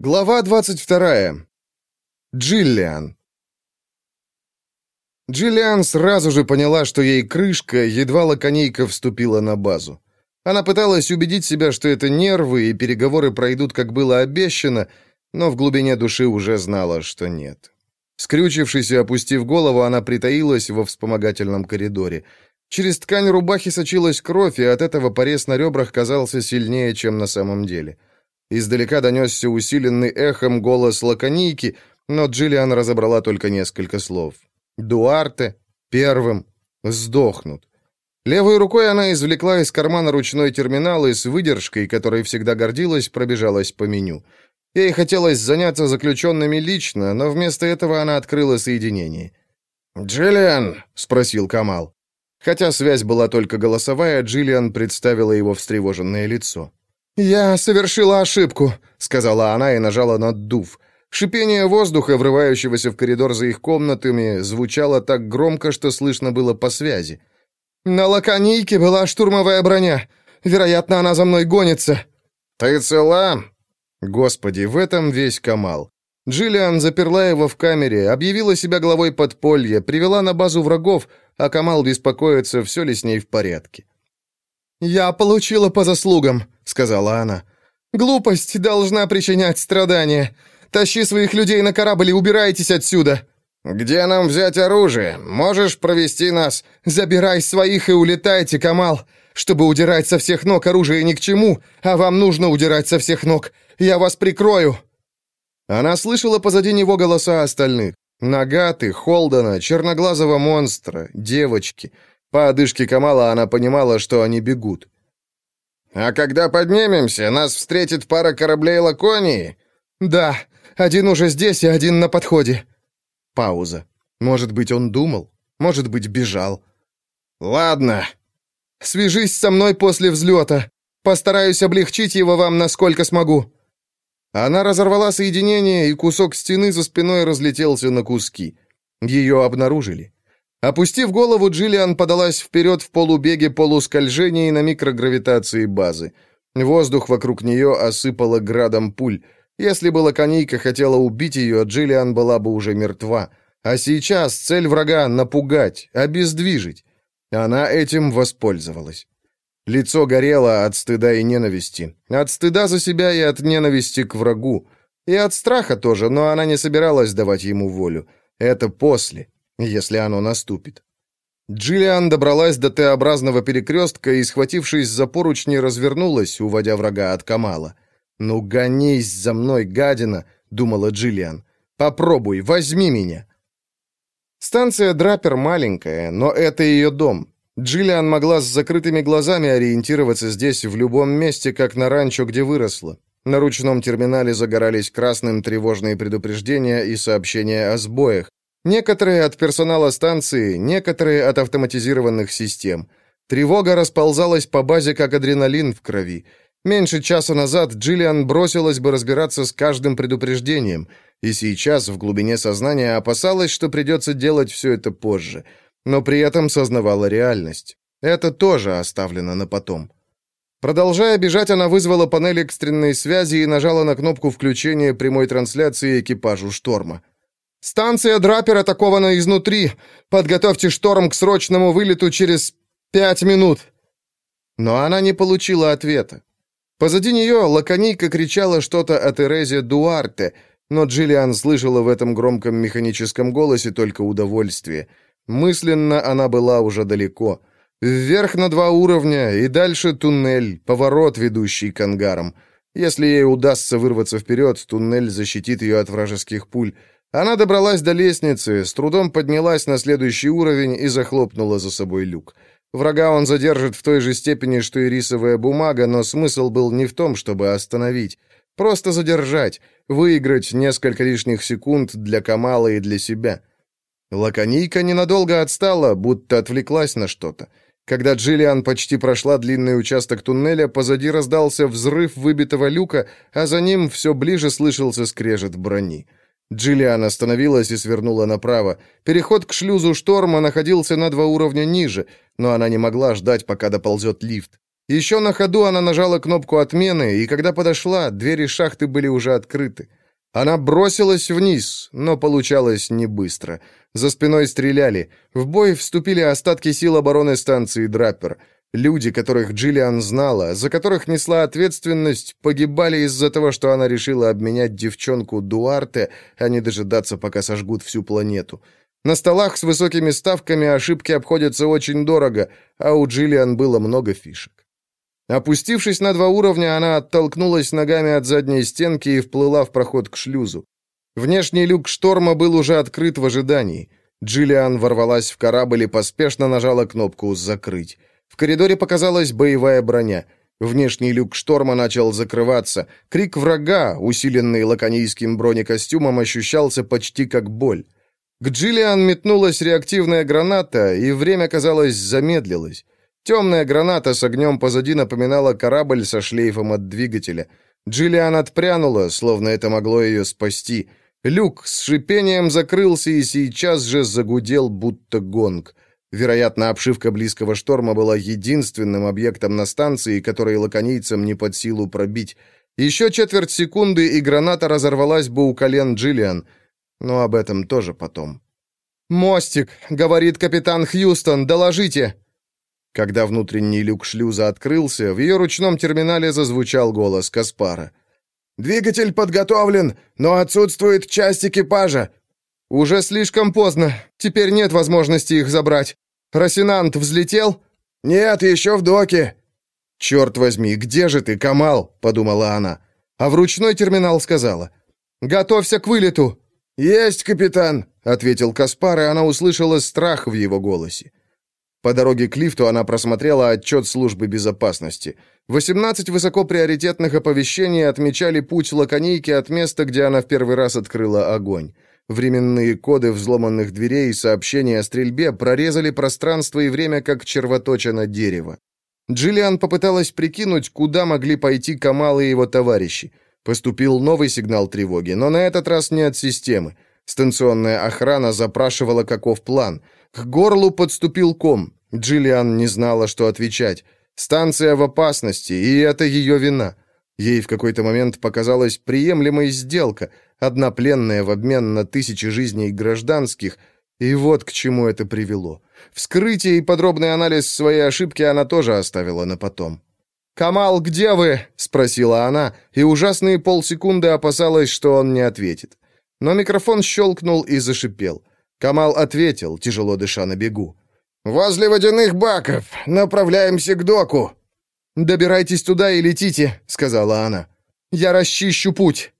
Глава 22. Джиллиан. Джиллиан сразу же поняла, что ей крышка, едва лаконейка вступила на базу. Она пыталась убедить себя, что это нервы, и переговоры пройдут, как было обещано, но в глубине души уже знала, что нет. Скрючившись и опустив голову, она притаилась во вспомогательном коридоре. Через ткань рубахи сочилась кровь, и от этого порез на ребрах казался сильнее, чем на самом деле. — Издалека донесся усиленный эхом голос лаконийки, но Джиллиан разобрала только несколько слов. «Дуарте, первым, сдохнут». Левой рукой она извлекла из кармана ручной терминал и с выдержкой, которой всегда гордилась, пробежалась по меню. Ей хотелось заняться заключенными лично, но вместо этого она открыла соединение. «Джиллиан?» — спросил Камал. Хотя связь была только голосовая, Джиллиан представила его встревоженное лицо. «Я совершила ошибку», — сказала она и нажала на дув. Шипение воздуха, врывающегося в коридор за их комнатами, звучало так громко, что слышно было по связи. «На лаконийке была штурмовая броня. Вероятно, она за мной гонится». «Ты цела?» Господи, в этом весь Камал. Джиллиан заперла его в камере, объявила себя главой подполья, привела на базу врагов, а Камал беспокоится, все ли с ней в порядке. «Я получила по заслугам», — сказала она. «Глупость должна причинять страдания. Тащи своих людей на корабль и убирайтесь отсюда». «Где нам взять оружие? Можешь провести нас?» «Забирай своих и улетайте, Камал. Чтобы удирать со всех ног, оружие ни к чему, а вам нужно удирать со всех ног. Я вас прикрою». Она слышала позади него голоса остальных. Нагаты, Холдена, черноглазого монстра, девочки — по одышке Камала она понимала, что они бегут. «А когда поднимемся, нас встретит пара кораблей Лаконии?» «Да, один уже здесь и один на подходе». Пауза. Может быть, он думал? Может быть, бежал? «Ладно». «Свяжись со мной после взлета. Постараюсь облегчить его вам, насколько смогу». Она разорвала соединение, и кусок стены за спиной разлетелся на куски. Ее обнаружили. Опустив голову, Джиллиан подалась вперед в полубеге полускольжении на микрогравитации базы. Воздух вокруг нее осыпало градом пуль. Если бы лаконийка хотела убить ее, Джиллиан была бы уже мертва. А сейчас цель врага — напугать, обездвижить. Она этим воспользовалась. Лицо горело от стыда и ненависти. От стыда за себя и от ненависти к врагу. И от страха тоже, но она не собиралась давать ему волю. Это после если оно наступит. Джиллиан добралась до Т-образного перекрестка и, схватившись за поручни, развернулась, уводя врага от Камала. «Ну, гонись за мной, гадина!» — думала Джиллиан. «Попробуй, возьми меня!» Станция Драпер маленькая, но это ее дом. Джиллиан могла с закрытыми глазами ориентироваться здесь в любом месте, как на ранчо, где выросла. На ручном терминале загорались красным тревожные предупреждения и сообщения о сбоях. Некоторые от персонала станции, некоторые от автоматизированных систем. Тревога расползалась по базе, как адреналин в крови. Меньше часа назад Джиллиан бросилась бы разбираться с каждым предупреждением, и сейчас в глубине сознания опасалась, что придется делать все это позже, но при этом сознавала реальность. Это тоже оставлено на потом. Продолжая бежать, она вызвала панель экстренной связи и нажала на кнопку включения прямой трансляции экипажу «Шторма». Станция Драпер атакована изнутри. Подготовьте шторм к срочному вылету через пять минут». Но она не получила ответа. Позади нее лаконийка кричала что-то о Терезе Дуарте, но Джиллиан слышала в этом громком механическом голосе только удовольствие. Мысленно она была уже далеко. Вверх на два уровня, и дальше туннель, поворот, ведущий к ангарам. Если ей удастся вырваться вперед, туннель защитит ее от вражеских пуль. Она добралась до лестницы, с трудом поднялась на следующий уровень и захлопнула за собой люк. Врага он задержит в той же степени, что и рисовая бумага, но смысл был не в том, чтобы остановить. Просто задержать, выиграть несколько лишних секунд для Камала и для себя. Лаконийка ненадолго отстала, будто отвлеклась на что-то. Когда Джиллиан почти прошла длинный участок туннеля, позади раздался взрыв выбитого люка, а за ним все ближе слышался скрежет брони. Джиллиан остановилась и свернула направо. Переход к шлюзу шторма находился на два уровня ниже, но она не могла ждать, пока доползет лифт. Еще на ходу она нажала кнопку отмены, и когда подошла, двери шахты были уже открыты. Она бросилась вниз, но получалось не быстро. За спиной стреляли. В бой вступили остатки сил обороны станции Драппер. Люди, которых Джиллиан знала, за которых несла ответственность, погибали из-за того, что она решила обменять девчонку Дуарте, а не дожидаться, пока сожгут всю планету. На столах с высокими ставками ошибки обходятся очень дорого, а у Джиллиан было много фишек. Опустившись на два уровня, она оттолкнулась ногами от задней стенки и вплыла в проход к шлюзу. Внешний люк шторма был уже открыт в ожидании. Джиллиан ворвалась в корабль и поспешно нажала кнопку «Закрыть». Коридоре показалась боевая броня. Внешний люк шторма начал закрываться. Крик врага, усиленный лаконийским бронекостюмом, ощущался почти как боль. К Джиллиан метнулась реактивная граната, и время, казалось, замедлилось. Темная граната с огнем позади напоминала корабль со шлейфом от двигателя. Джиллиан отпрянула, словно это могло ее спасти. Люк с шипением закрылся и сейчас же загудел, будто гонг. Вероятно, обшивка близкого шторма была единственным объектом на станции, который лаконийцам не под силу пробить. Еще четверть секунды, и граната разорвалась бы у колен Джиллиан. Но об этом тоже потом. «Мостик!» — говорит капитан Хьюстон. «Доложите!» Когда внутренний люк шлюза открылся, в ее ручном терминале зазвучал голос Каспара. «Двигатель подготовлен, но отсутствует часть экипажа». «Уже слишком поздно. Теперь нет возможности их забрать. Росинант взлетел?» «Нет, еще в доке». «Черт возьми, где же ты, Камал?» — подумала она. А в ручной терминал сказала. «Готовься к вылету». «Есть, капитан», — ответил Каспар, и она услышала страх в его голосе. По дороге к лифту она просмотрела отчет службы безопасности. 18 высокоприоритетных оповещений отмечали путь лаконийки от места, где она в первый раз открыла огонь. Временные коды взломанных дверей и сообщения о стрельбе прорезали пространство и время, как червоточина дерева. Джиллиан попыталась прикинуть, куда могли пойти Камал и его товарищи. Поступил новый сигнал тревоги, но на этот раз не от системы. Станционная охрана запрашивала, каков план — к горлу подступил ком. Джиллиан не знала, что отвечать. Станция в опасности, и это ее вина. Ей в какой-то момент показалась приемлемой сделка, одна пленная в обмен на тысячи жизней гражданских, и вот к чему это привело. Вскрытие и подробный анализ своей ошибки она тоже оставила на потом. «Камал, где вы?» — спросила она, и ужасные полсекунды опасалась, что он не ответит. Но микрофон щелкнул и зашипел. Камал ответил, тяжело дыша на бегу. «Возле водяных баков. Направляемся к доку». «Добирайтесь туда и летите», — сказала она. «Я расчищу путь».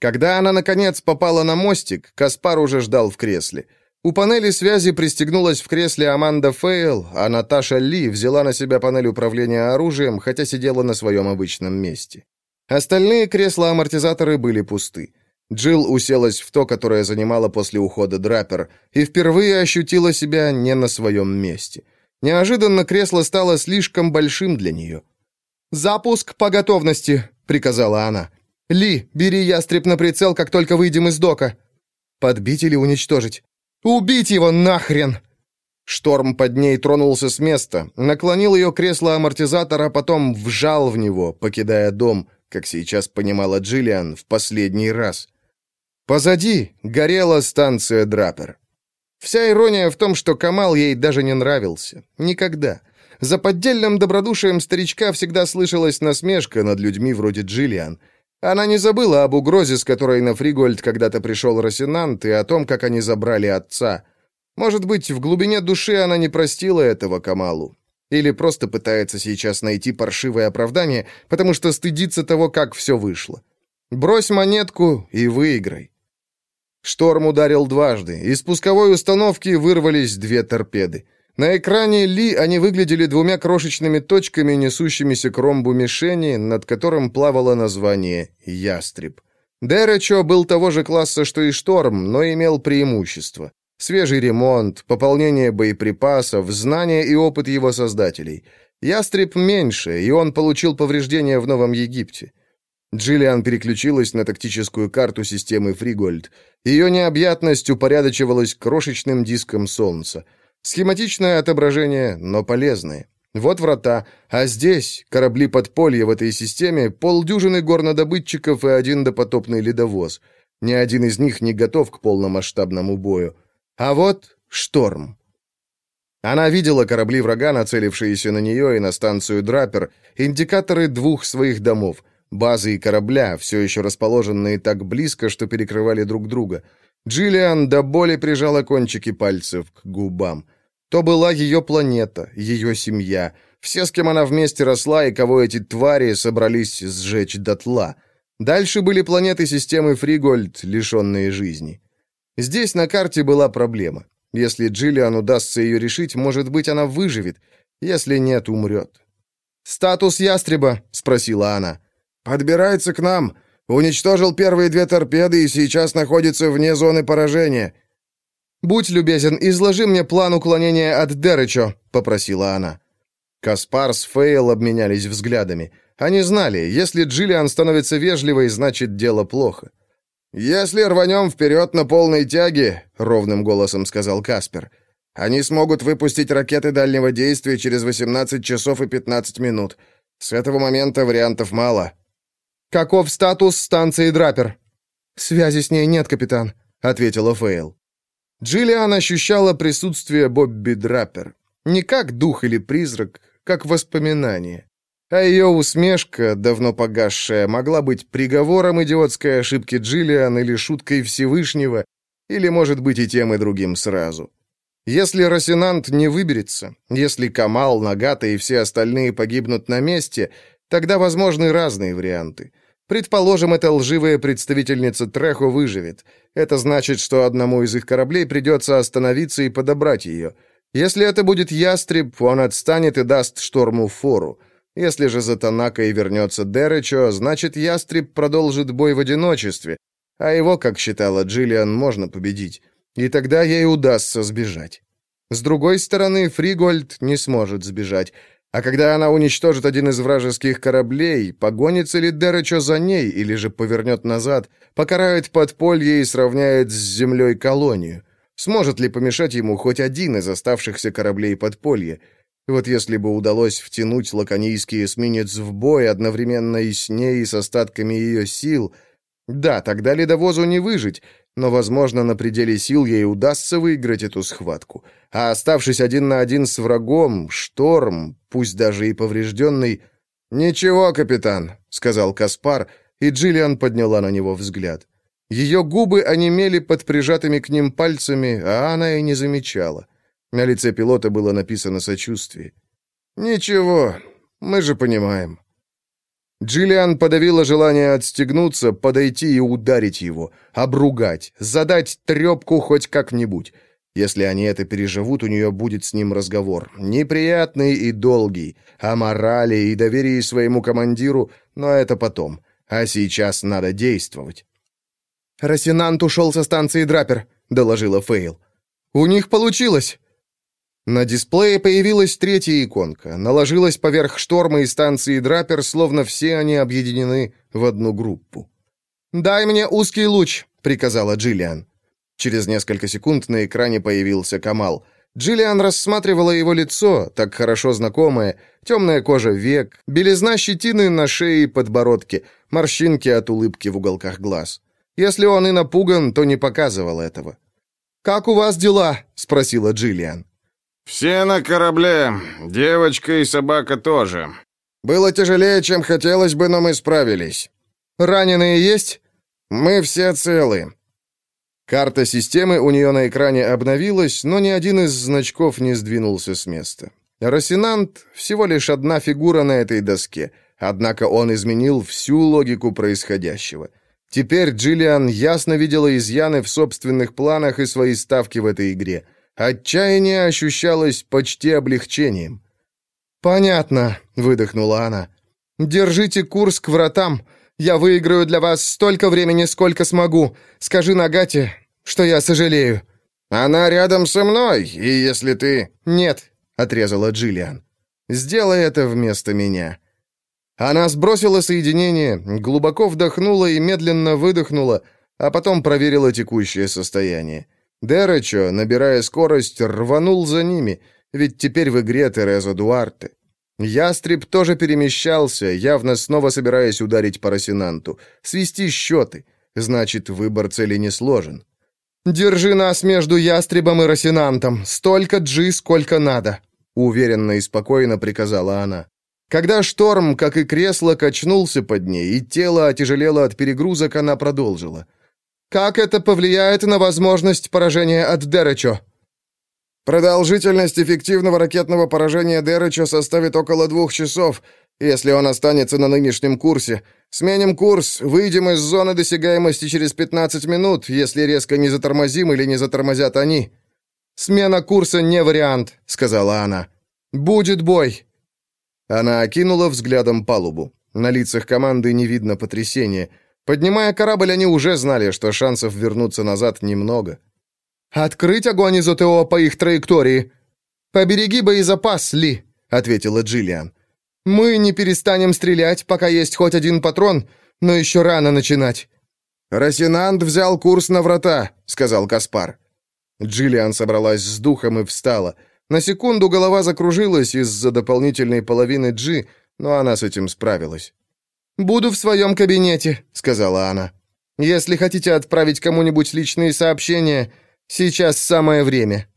Когда она, наконец, попала на мостик, Каспар уже ждал в кресле. У панели связи пристегнулась в кресле Аманда Фейл, а Наташа Ли взяла на себя панель управления оружием, хотя сидела на своем обычном месте. Остальные кресла-амортизаторы были пусты. Джилл уселась в то, которое занимала после ухода Драпер, и впервые ощутила себя не на своем месте. Неожиданно кресло стало слишком большим для нее. «Запуск по готовности», — приказала она. «Ли, бери ястреб на прицел, как только выйдем из дока». «Подбить или уничтожить?» «Убить его нахрен!» Шторм под ней тронулся с места, наклонил ее кресло амортизатора, потом вжал в него, покидая дом, как сейчас понимала Джиллиан, в последний раз. Позади горела станция Драпер. Вся ирония в том, что Камал ей даже не нравился. Никогда. За поддельным добродушием старичка всегда слышалась насмешка над людьми вроде Джиллиан. Она не забыла об угрозе, с которой на Фригольд когда-то пришел Росинант, и о том, как они забрали отца. Может быть, в глубине души она не простила этого Камалу. Или просто пытается сейчас найти паршивое оправдание, потому что стыдится того, как все вышло. Брось монетку и выиграй. Шторм ударил дважды. Из пусковой установки вырвались две торпеды. На экране Ли они выглядели двумя крошечными точками, несущимися к ромбу мишени, над которым плавало название «Ястреб». Деречо был того же класса, что и Шторм, но имел преимущество. Свежий ремонт, пополнение боеприпасов, знания и опыт его создателей. Ястреб меньше, и он получил повреждения в Новом Египте. Джиллиан переключилась на тактическую карту системы Фригольд. Ее необъятность упорядочивалась крошечным диском солнца. Схематичное отображение, но полезное. Вот врата, а здесь корабли подполья в этой системе, полдюжины горнодобытчиков и один допотопный ледовоз. Ни один из них не готов к полномасштабному бою. А вот шторм. Она видела корабли врага, нацелившиеся на нее и на станцию Драпер, индикаторы двух своих домов, базы и корабля, все еще расположенные так близко, что перекрывали друг друга. Джиллиан до боли прижала кончики пальцев к губам. То была ее планета, ее семья, все, с кем она вместе росла и кого эти твари собрались сжечь дотла. Дальше были планеты системы Фригольд, лишенные жизни. Здесь на карте была проблема. Если Джиллиан удастся ее решить, может быть, она выживет. Если нет, умрет. «Статус ястреба?» — спросила она. «Подбирается к нам. Уничтожил первые две торпеды и сейчас находится вне зоны поражения». «Будь любезен, изложи мне план уклонения от Дерычо», — попросила она. Каспар с Фейл обменялись взглядами. Они знали, если Джиллиан становится вежливой, значит, дело плохо. «Если рванем вперед на полной тяге», — ровным голосом сказал Каспер, «они смогут выпустить ракеты дальнего действия через 18 часов и 15 минут. С этого момента вариантов мало». «Каков статус станции Драпер?» «Связи с ней нет, капитан», — ответила Фейл. Джиллиан ощущала присутствие Бобби Драпер. Не как дух или призрак, как воспоминание. А ее усмешка, давно погасшая, могла быть приговором идиотской ошибки Джиллиан или шуткой Всевышнего, или, может быть, и тем, и другим сразу. Если Росинант не выберется, если Камал, Нагата и все остальные погибнут на месте, тогда возможны разные варианты. Предположим, эта лживая представительница Трехо выживет. Это значит, что одному из их кораблей придется остановиться и подобрать ее. Если это будет ястреб, он отстанет и даст шторму фору. Если же за Танакой вернется Деречо, значит, Ястреб продолжит бой в одиночестве, а его, как считала Джиллиан, можно победить. И тогда ей удастся сбежать. С другой стороны, Фригольд не сможет сбежать. А когда она уничтожит один из вражеских кораблей, погонится ли Деречо за ней или же повернет назад, покарает подполье и сравняет с землей колонию? Сможет ли помешать ему хоть один из оставшихся кораблей подполья? Вот если бы удалось втянуть лаконийский эсминец в бой одновременно и с ней, и с остатками ее сил... Да, тогда ледовозу не выжить, но, возможно, на пределе сил ей удастся выиграть эту схватку. А оставшись один на один с врагом, шторм, пусть даже и поврежденный... «Ничего, капитан», — сказал Каспар, и Джиллиан подняла на него взгляд. Ее губы онемели под прижатыми к ним пальцами, а она и не замечала. На лице пилота было написано сочувствие. «Ничего, мы же понимаем». Джиллиан подавила желание отстегнуться, подойти и ударить его, обругать, задать трепку хоть как-нибудь. Если они это переживут, у нее будет с ним разговор. Неприятный и долгий, о морали и доверии своему командиру, но это потом. А сейчас надо действовать. «Росинант ушел со станции Драпер», — доложила Фейл. «У них получилось!» На дисплее появилась третья иконка, наложилась поверх шторма и станции Драпер, словно все они объединены в одну группу. «Дай мне узкий луч», — приказала Джиллиан. Через несколько секунд на экране появился Камал. Джиллиан рассматривала его лицо, так хорошо знакомое, темная кожа век, белизна щетины на шее и подбородке, морщинки от улыбки в уголках глаз. Если он и напуган, то не показывал этого. «Как у вас дела?» — спросила Джиллиан. «Все на корабле. Девочка и собака тоже. Было тяжелее, чем хотелось бы, но мы справились. Раненые есть?» «Мы все целы». Карта системы у нее на экране обновилась, но ни один из значков не сдвинулся с места. Росинант — всего лишь одна фигура на этой доске, однако он изменил всю логику происходящего. Теперь Джиллиан ясно видела изъяны в собственных планах и свои ставки в этой игре — Отчаяние ощущалось почти облегчением. «Понятно», — выдохнула она. «Держите курс к вратам. Я выиграю для вас столько времени, сколько смогу. Скажи Нагате, что я сожалею». «Она рядом со мной, и если ты...» «Нет», — отрезала Джиллиан. «Сделай это вместо меня». Она сбросила соединение, глубоко вдохнула и медленно выдохнула, а потом проверила текущее состояние. Деречо, набирая скорость, рванул за ними, ведь теперь в игре Тереза Дуарте. Ястреб тоже перемещался, явно снова собираясь ударить по Росинанту. Свести счеты. Значит, выбор цели не сложен. «Держи нас между Ястребом и Росинантом. Столько джи, сколько надо», — уверенно и спокойно приказала она. Когда шторм, как и кресло, качнулся под ней, и тело отяжелело от перегрузок, она продолжила. «Как это повлияет на возможность поражения от Деречо?» Продолжительность эффективного ракетного поражения Дерыча составит около двух часов, если он останется на нынешнем курсе. Сменим курс, выйдем из зоны досягаемости через 15 минут, если резко не затормозим или не затормозят они». «Смена курса не вариант», — сказала она. «Будет бой». Она окинула взглядом палубу. На лицах команды не видно потрясения. Поднимая корабль, они уже знали, что шансов вернуться назад немного. «Открыть огонь из ОТО по их траектории!» «Побереги боезапас, Ли», — ответила Джиллиан. «Мы не перестанем стрелять, пока есть хоть один патрон, но еще рано начинать». «Росинант взял курс на врата», — сказал Каспар. Джиллиан собралась с духом и встала. На секунду голова закружилась из-за дополнительной половины Джи, но она с этим справилась. «Буду в своем кабинете», — сказала она. «Если хотите отправить кому-нибудь личные сообщения, Сейчас самое время».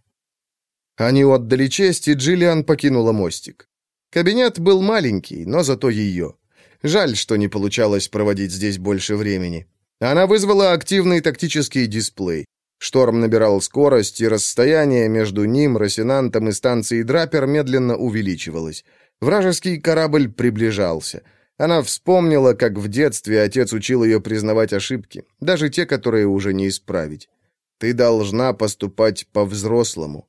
Они отдали честь, и Джиллиан покинула мостик. Кабинет был маленький, но зато ее. Жаль, что не получалось проводить здесь больше времени. Она вызвала активный тактический дисплей. Шторм набирал скорость, и расстояние между ним, Росинантом и станцией Драпер медленно увеличивалось. Вражеский корабль приближался. Она вспомнила, как в детстве отец учил ее признавать ошибки, даже те, которые уже не исправить. Ты должна поступать по-взрослому.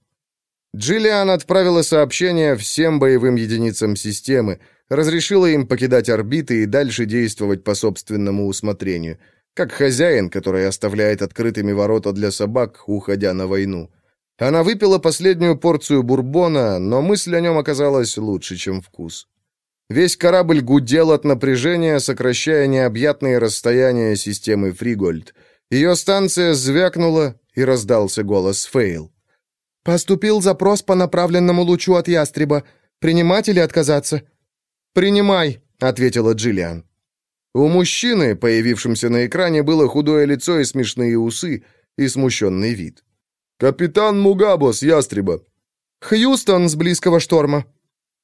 Джиллиан отправила сообщение всем боевым единицам системы, разрешила им покидать орбиты и дальше действовать по собственному усмотрению, как хозяин, который оставляет открытыми ворота для собак, уходя на войну. Она выпила последнюю порцию бурбона, но мысль о нем оказалась лучше, чем вкус. Весь корабль гудел от напряжения, сокращая необъятные расстояния системы Фригольд — ее станция звякнула, и раздался голос Фейл. «Поступил запрос по направленному лучу от ястреба. Принимать или отказаться?» «Принимай», — ответила Джиллиан. У мужчины, появившемся на экране, было худое лицо и смешные усы, и смущенный вид. «Капитан Мугабо с ястреба». «Хьюстон с близкого шторма».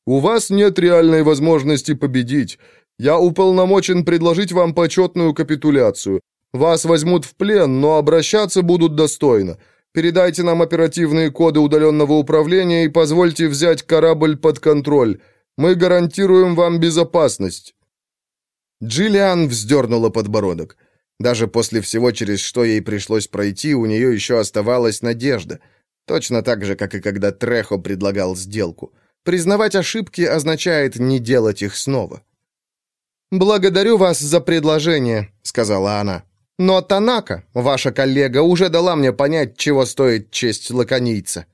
«У вас нет реальной возможности победить. Я уполномочен предложить вам почетную капитуляцию. Вас возьмут в плен, но обращаться будут достойно. Передайте нам оперативные коды удаленного управления и позвольте взять корабль под контроль. Мы гарантируем вам безопасность». Джиллиан вздернула подбородок. Даже после всего, через что ей пришлось пройти, у нее еще оставалась надежда. Точно так же, как и когда Трехо предлагал сделку. Признавать ошибки означает не делать их снова. «Благодарю вас за предложение», — сказала она. Но Танака, ваша коллега, уже дала мне понять, чего стоит честь лаконийца».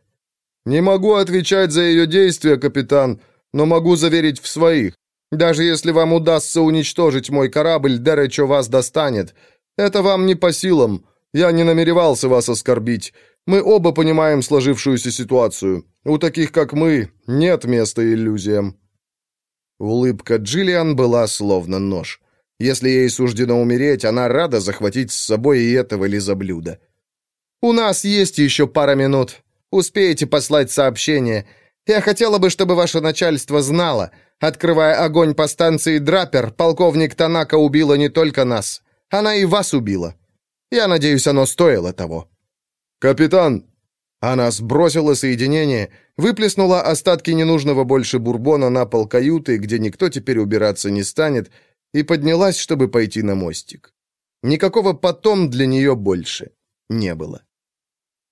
«Не могу отвечать за ее действия, капитан, но могу заверить в своих. Даже если вам удастся уничтожить мой корабль, Деречо вас достанет. Это вам не по силам. Я не намеревался вас оскорбить. Мы оба понимаем сложившуюся ситуацию. У таких, как мы, нет места иллюзиям». Улыбка Джиллиан была словно нож. Если ей суждено умереть, она рада захватить с собой и этого лизоблюда. «У нас есть еще пара минут. Успеете послать сообщение. Я хотела бы, чтобы ваше начальство знало. Открывая огонь по станции Драпер, полковник Танака убила не только нас. Она и вас убила. Я надеюсь, оно стоило того». «Капитан!» Она сбросила соединение, выплеснула остатки ненужного больше бурбона на пол каюты, где никто теперь убираться не станет, и поднялась, чтобы пойти на мостик. Никакого потом для нее больше не было.